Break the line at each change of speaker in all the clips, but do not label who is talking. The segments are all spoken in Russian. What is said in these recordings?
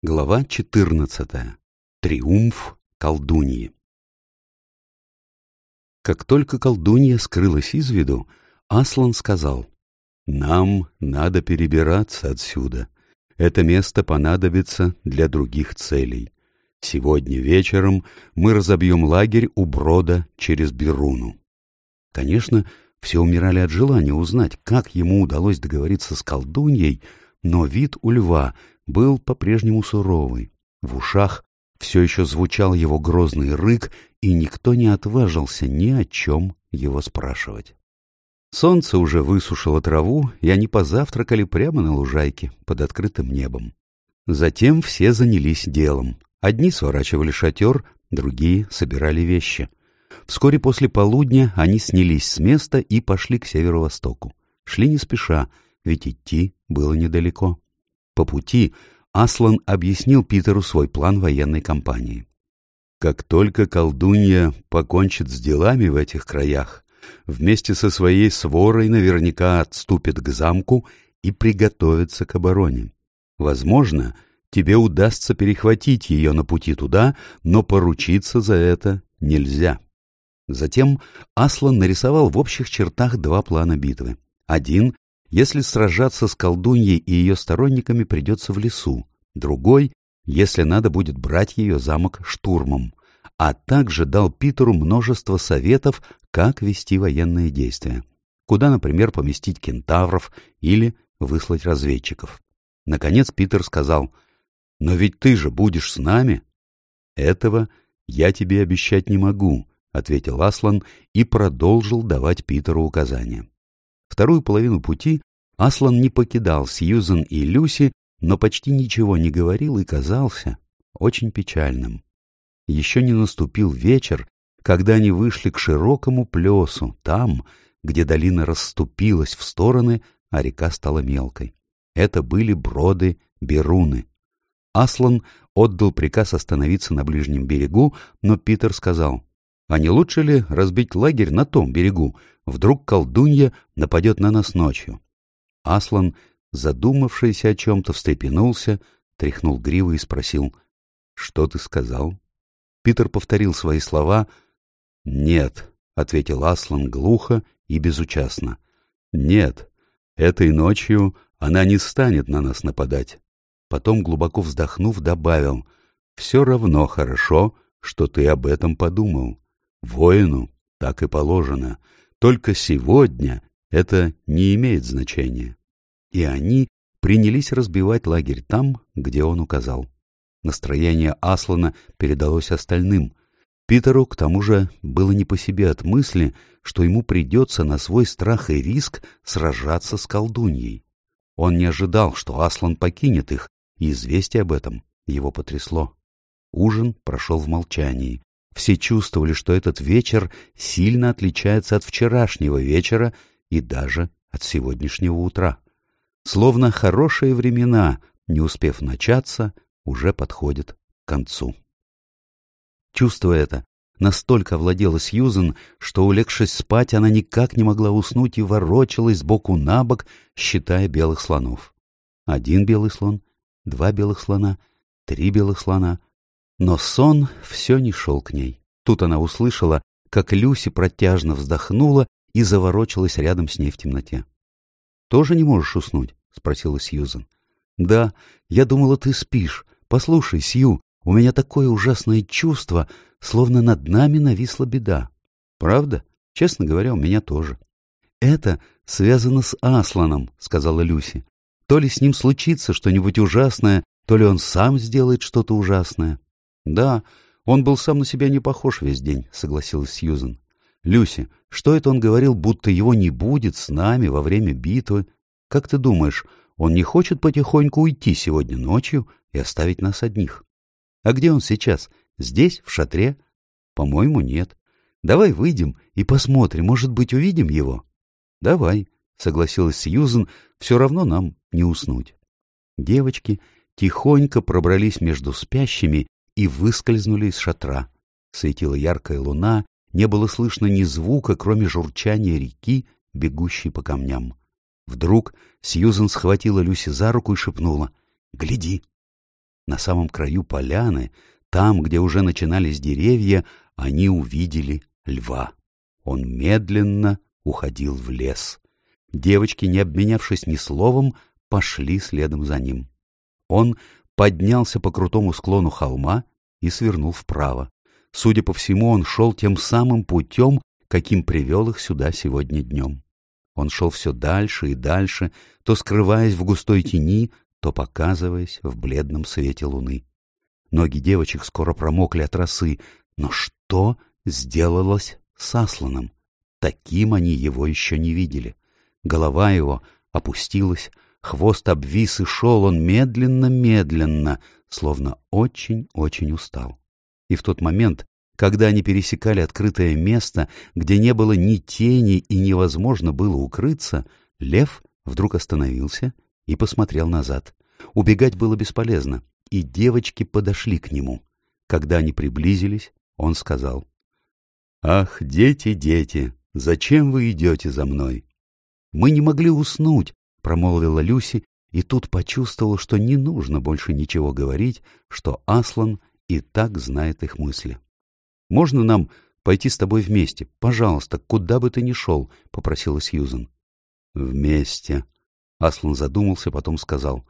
Глава 14. Триумф колдуньи. Как только колдунья скрылась из виду, Аслан сказал, «Нам надо перебираться отсюда. Это место понадобится для других целей. Сегодня вечером мы разобьем лагерь у брода через Беруну». Конечно, все умирали от желания узнать, как ему удалось договориться с колдуньей, но вид у льва был по-прежнему суровый. В ушах все еще звучал его грозный рык, и никто не отважился ни о чем его спрашивать. Солнце уже высушило траву, и они позавтракали прямо на лужайке под открытым небом. Затем все занялись делом. Одни сворачивали шатер, другие собирали вещи. Вскоре после полудня они снялись с места и пошли к северо-востоку. Шли не спеша, ведь идти было недалеко. По пути Аслан объяснил Питеру свой план военной кампании. Как только колдунья покончит с делами в этих краях, вместе со своей сворой наверняка отступит к замку и приготовится к обороне. Возможно, тебе удастся перехватить ее на пути туда, но поручиться за это нельзя. Затем Аслан нарисовал в общих чертах два плана битвы. Один если сражаться с колдуньей и ее сторонниками придется в лесу, другой, если надо будет брать ее замок штурмом, а также дал Питеру множество советов, как вести военные действия, куда, например, поместить кентавров или выслать разведчиков. Наконец Питер сказал, «Но ведь ты же будешь с нами». «Этого я тебе обещать не могу», — ответил Аслан и продолжил давать Питеру указания. Вторую половину пути Аслан не покидал Сьюзен и Люси, но почти ничего не говорил и казался очень печальным. Еще не наступил вечер, когда они вышли к широкому плесу, там, где долина расступилась в стороны, а река стала мелкой. Это были броды Беруны. Аслан отдал приказ остановиться на ближнем берегу, но Питер сказал, «А не лучше ли разбить лагерь на том берегу? Вдруг колдунья нападет на нас ночью?» Аслан, задумавшийся о чем-то, встрепенулся, тряхнул гривой и спросил, «Что ты сказал?» Питер повторил свои слова. «Нет», — ответил Аслан глухо и безучастно. «Нет, этой ночью она не станет на нас нападать». Потом, глубоко вздохнув, добавил, «Все равно хорошо, что ты об этом подумал. Воину так и положено. Только сегодня это не имеет значения. И они принялись разбивать лагерь там, где он указал. Настроение Аслана передалось остальным. Питеру, к тому же, было не по себе от мысли, что ему придется на свой страх и риск сражаться с колдуньей. Он не ожидал, что Аслан покинет их, и известие об этом его потрясло. Ужин прошел в молчании. Все чувствовали, что этот вечер сильно отличается от вчерашнего вечера и даже от сегодняшнего утра. Словно хорошие времена, не успев начаться, уже подходят к концу. Чувство это настолько овладело Сьюзен, что, улегшись спать, она никак не могла уснуть и ворочалась сбоку на бок, считая белых слонов. Один белый слон, два белых слона, три белых слона. Но сон все не шел к ней. Тут она услышала, как Люси протяжно вздохнула и заворочилась рядом с ней в темноте. — Тоже не можешь уснуть? — спросила Сьюзен. — Да, я думала, ты спишь. Послушай, Сью, у меня такое ужасное чувство, словно над нами нависла беда. — Правда? Честно говоря, у меня тоже. — Это связано с Асланом, — сказала Люси. — То ли с ним случится что-нибудь ужасное, то ли он сам сделает что-то ужасное. — Да, он был сам на себя не похож весь день, — согласилась Сьюзен. Люси, что это он говорил, будто его не будет с нами во время битвы? Как ты думаешь, он не хочет потихоньку уйти сегодня ночью и оставить нас одних? А где он сейчас? Здесь, в шатре? По-моему, нет. Давай выйдем и посмотрим, может быть, увидим его? Давай, согласилась Сьюзен, все равно нам не уснуть. Девочки тихонько пробрались между спящими и выскользнули из шатра. Светила яркая луна, не было слышно ни звука, кроме журчания реки, бегущей по камням. Вдруг Сьюзен схватила Люси за руку и шепнула «Гляди!». На самом краю поляны, там, где уже начинались деревья, они увидели льва. Он медленно уходил в лес. Девочки, не обменявшись ни словом, пошли следом за ним. Он поднялся по крутому склону холма и свернул вправо. Судя по всему, он шел тем самым путем, каким привел их сюда сегодня днем. Он шел все дальше и дальше, то скрываясь в густой тени, то показываясь в бледном свете луны. Ноги девочек скоро промокли от росы, но что сделалось с Асланом? Таким они его еще не видели. Голова его опустилась, хвост обвис, и шел он медленно-медленно, словно очень-очень устал. И в тот момент, когда они пересекали открытое место, где не было ни тени и невозможно было укрыться, лев вдруг остановился и посмотрел назад. Убегать было бесполезно, и девочки подошли к нему. Когда они приблизились, он сказал, «Ах, дети, дети, зачем вы идете за мной?» «Мы не могли уснуть», — промолвила Люси, и тут почувствовала, что не нужно больше ничего говорить, что Аслан и так знает их мысли. «Можно нам пойти с тобой вместе? Пожалуйста, куда бы ты ни шел», — попросила Сьюзен. «Вместе», — Аслан задумался, потом сказал.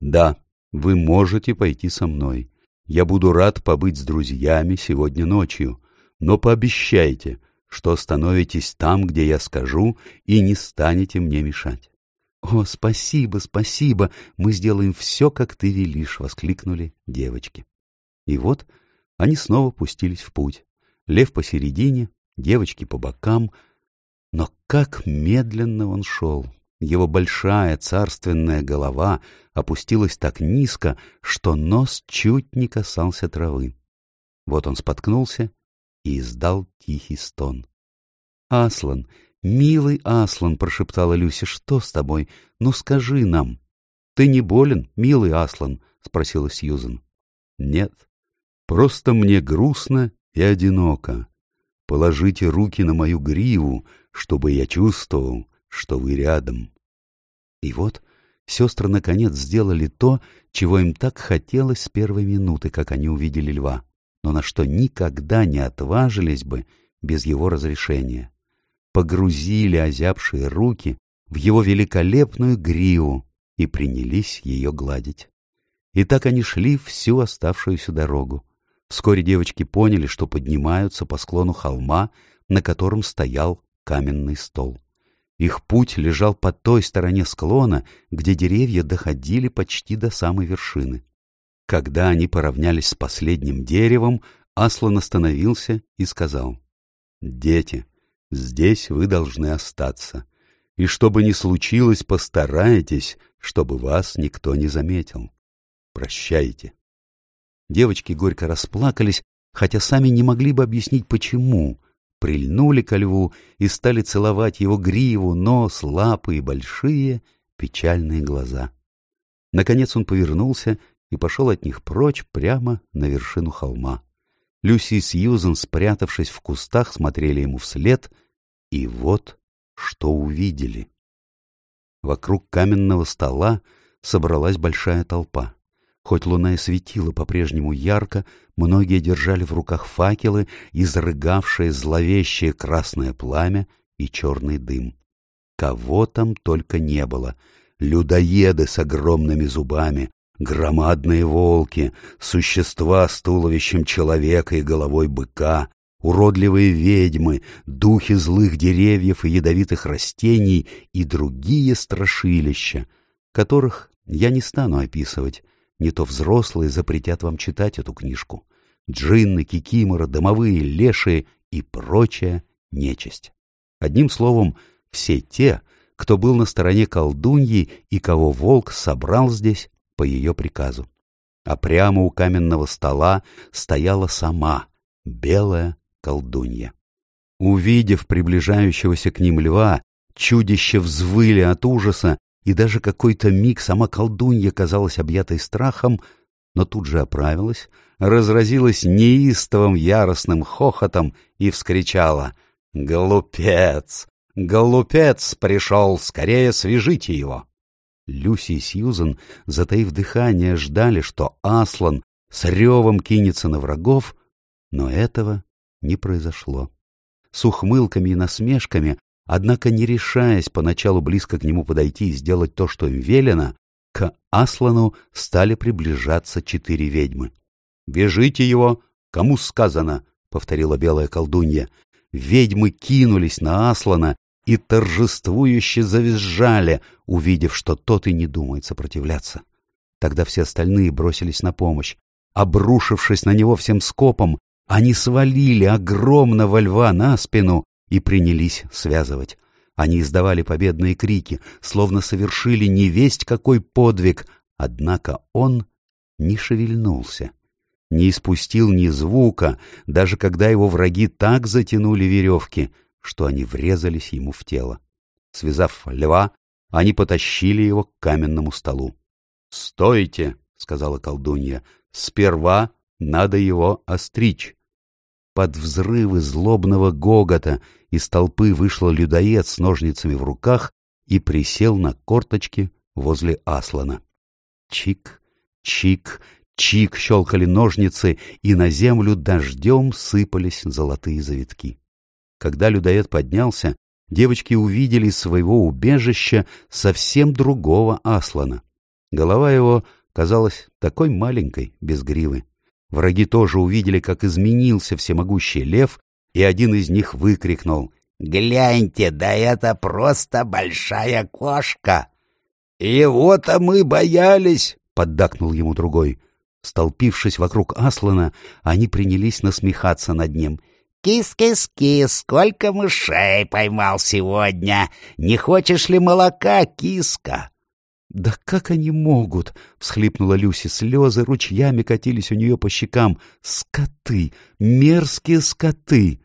«Да, вы можете пойти со мной. Я буду рад побыть с друзьями сегодня ночью, но пообещайте, что остановитесь там, где я скажу, и не станете мне мешать. — О, спасибо, спасибо, мы сделаем все, как ты велишь, — воскликнули девочки. И вот они снова пустились в путь. Лев посередине, девочки по бокам. Но как медленно он шел! Его большая царственная голова опустилась так низко, что нос чуть не касался травы. Вот он споткнулся и издал тихий стон. — Аслан, милый Аслан, — прошептала Люся, — что с тобой? Ну скажи нам. — Ты не болен, милый Аслан? — спросила Сьюзен. — Нет, просто мне грустно и одиноко. Положите руки на мою гриву, чтобы я чувствовал, что вы рядом. И вот сестры наконец сделали то, чего им так хотелось с первой минуты, как они увидели льва но на что никогда не отважились бы без его разрешения. Погрузили озябшие руки в его великолепную гриву и принялись ее гладить. И так они шли всю оставшуюся дорогу. Вскоре девочки поняли, что поднимаются по склону холма, на котором стоял каменный стол. Их путь лежал по той стороне склона, где деревья доходили почти до самой вершины. Когда они поравнялись с последним деревом, Аслан остановился и сказал, «Дети, здесь вы должны остаться, и что бы ни случилось, постарайтесь, чтобы вас никто не заметил. Прощайте». Девочки горько расплакались, хотя сами не могли бы объяснить, почему. Прильнули ко льву и стали целовать его гриву, нос, лапы и большие печальные глаза. Наконец он повернулся и пошел от них прочь прямо на вершину холма. Люси и Сьюзен, спрятавшись в кустах, смотрели ему вслед, и вот что увидели. Вокруг каменного стола собралась большая толпа. Хоть луна и светила по-прежнему ярко, многие держали в руках факелы, изрыгавшие зловещее красное пламя и черный дым. Кого там только не было. Людоеды с огромными зубами, Громадные волки, существа с туловищем человека и головой быка, уродливые ведьмы, духи злых деревьев и ядовитых растений и другие страшилища, которых я не стану описывать, не то взрослые запретят вам читать эту книжку. Джинны, кикиморы, домовые, лешие и прочая нечисть. Одним словом, все те, кто был на стороне колдуньи и кого волк собрал здесь по ее приказу. А прямо у каменного стола стояла сама белая колдунья. Увидев приближающегося к ним льва, чудища взвыли от ужаса, и даже какой-то миг сама колдунья казалась объятой страхом, но тут же оправилась, разразилась неистовым яростным хохотом и вскричала «Глупец! Глупец пришел! Скорее свяжите его!» Люси и Сьюзен, затаив дыхание, ждали, что Аслан с ревом кинется на врагов, но этого не произошло. С ухмылками и насмешками, однако не решаясь поначалу близко к нему подойти и сделать то, что им велено, к Аслану стали приближаться четыре ведьмы. «Вяжите его, кому сказано!» — повторила белая колдунья. Ведьмы кинулись на Аслана и торжествующе завизжали, увидев, что тот и не думает сопротивляться. Тогда все остальные бросились на помощь. Обрушившись на него всем скопом, они свалили огромного льва на спину и принялись связывать. Они издавали победные крики, словно совершили невесть какой подвиг, однако он не шевельнулся, не испустил ни звука, даже когда его враги так затянули веревки, что они врезались ему в тело. Связав льва, они потащили его к каменному столу. — Стойте, — сказала колдунья, — сперва надо его остричь. Под взрывы злобного гогота из толпы вышел людоед с ножницами в руках и присел на корточки возле Аслана. Чик, чик, чик щелкали ножницы, и на землю дождем сыпались золотые завитки. Когда людоед поднялся, девочки увидели из своего убежища совсем другого Аслана. Голова его казалась такой маленькой, без гривы. Враги тоже увидели, как изменился всемогущий лев, и один из них выкрикнул «Гляньте, да это просто большая кошка!» «Его-то мы боялись!» — поддакнул ему другой. Столпившись вокруг Аслана, они принялись насмехаться над ним. «Кис-кис-кис, сколько мышей поймал сегодня! Не хочешь ли молока, киска?» «Да как они могут?» — всхлипнула Люси. Слезы ручьями катились у нее по щекам. «Скоты! Мерзкие скоты!»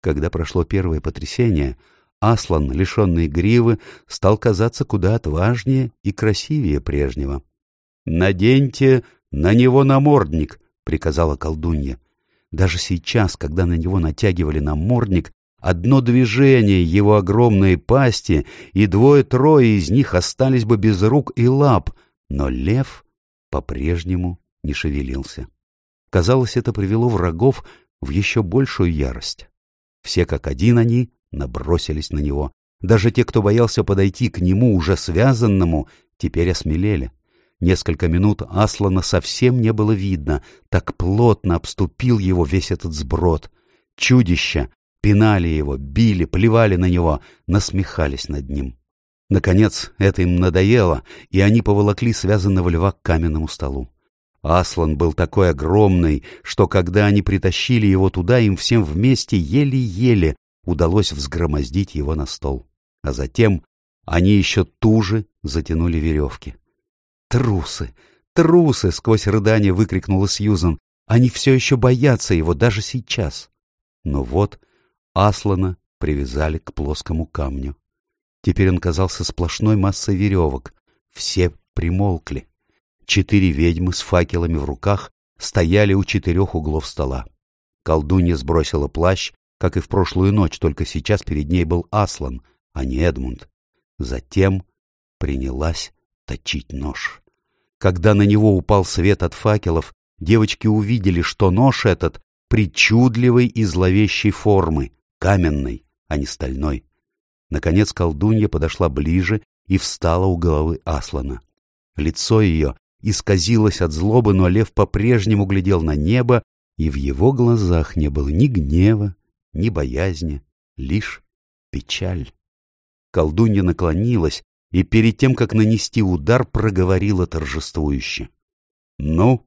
Когда прошло первое потрясение, Аслан, лишенный гривы, стал казаться куда отважнее и красивее прежнего. «Наденьте на него намордник!» — приказала колдунья. Даже сейчас, когда на него натягивали намордник, Одно движение его огромной пасти, и двое-трое из них остались бы без рук и лап, но лев по-прежнему не шевелился. Казалось, это привело врагов в еще большую ярость. Все как один они набросились на него. Даже те, кто боялся подойти к нему, уже связанному, теперь осмелели. Несколько минут Аслана совсем не было видно, так плотно обступил его весь этот сброд. Чудища, Пинали его, били, плевали на него, насмехались над ним. Наконец, это им надоело, и они поволокли связанного льва к каменному столу. Аслан был такой огромный, что когда они притащили его туда, им всем вместе еле-еле удалось взгромоздить его на стол. А затем они еще туже затянули веревки. «Трусы! Трусы!» — сквозь рыдание выкрикнула Сьюзан. «Они все еще боятся его даже сейчас!» Но вот Аслана привязали к плоскому камню. Теперь он казался сплошной массой веревок. Все примолкли. Четыре ведьмы с факелами в руках стояли у четырех углов стола. Колдунья сбросила плащ, как и в прошлую ночь, только сейчас перед ней был Аслан, а не Эдмунд. Затем принялась точить нож. Когда на него упал свет от факелов, девочки увидели, что нож этот причудливой и зловещей формы, каменной, а не стальной. Наконец колдунья подошла ближе и встала у головы Аслана. Лицо ее исказилось от злобы, но лев по-прежнему глядел на небо, и в его глазах не было ни гнева, ни боязни, лишь печаль. Колдунья наклонилась и перед тем, как нанести удар, проговорила торжествующе. — Ну,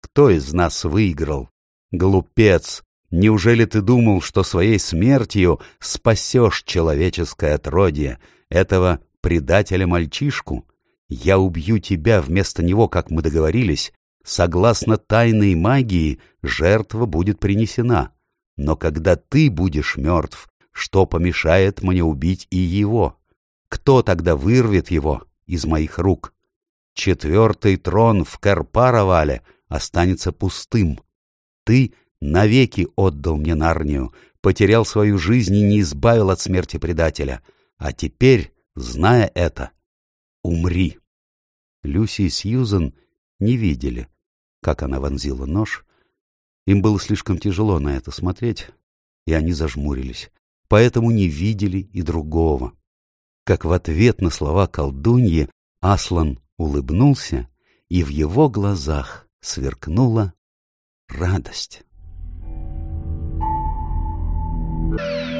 кто из нас выиграл? Глупец, Неужели ты думал, что своей смертью спасешь человеческое отродье, этого предателя-мальчишку? Я убью тебя вместо него, как мы договорились. Согласно тайной магии, жертва будет принесена. Но когда ты будешь мертв, что помешает мне убить и его? Кто тогда вырвет его из моих рук? Четвертый трон в Карпаровале останется пустым. Ты навеки отдал мне Нарнию, потерял свою жизнь и не избавил от смерти предателя. А теперь, зная это, умри. Люси и Сьюзен не видели, как она вонзила нож. Им было слишком тяжело на это смотреть, и они зажмурились, поэтому не видели и другого. Как в ответ на слова колдуньи Аслан улыбнулся, и в его глазах сверкнула радость. Thank.